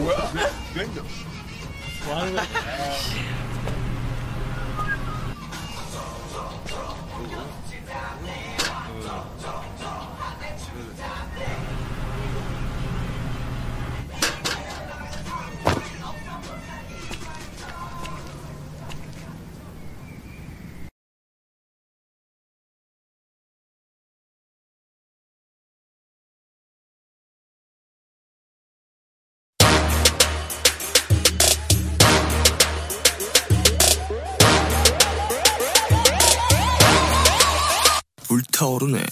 Well, bingo. 타오르네.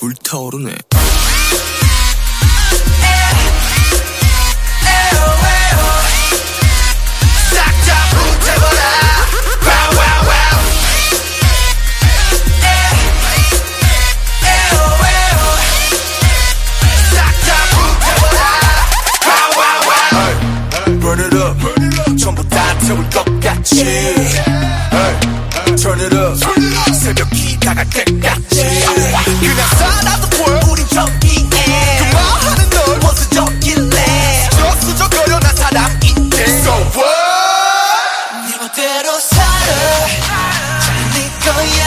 불타오르네. 죽을 것 같이 Turn it up 새벽이 다갈 때까지. 그냥 싸나도 볼 우린 정기에 그 말하는 널 원수적길래. 수저수저거려 난 사람인데. So what? 네 멋대로 살아. 잘네 거야.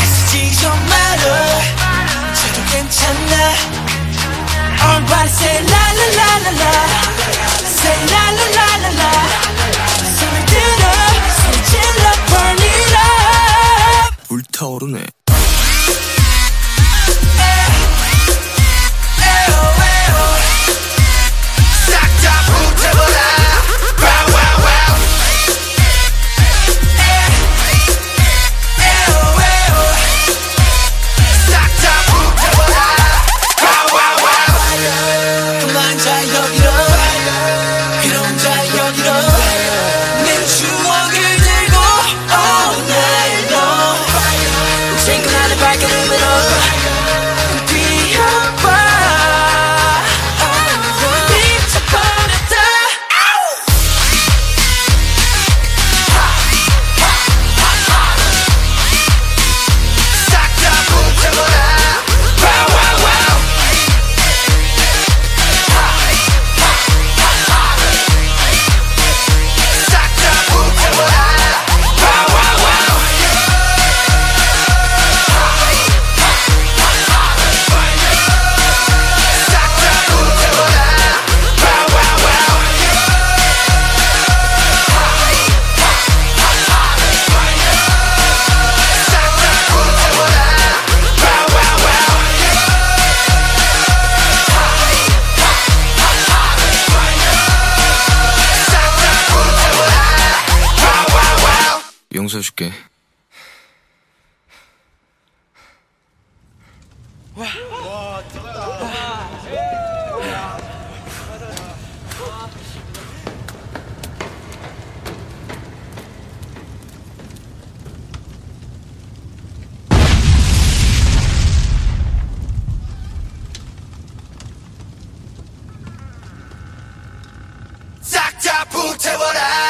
애쓰지 좀 말아 저도 괜찮아. All by say la la la la la. 용서해줄게. 싹 다 붙여버라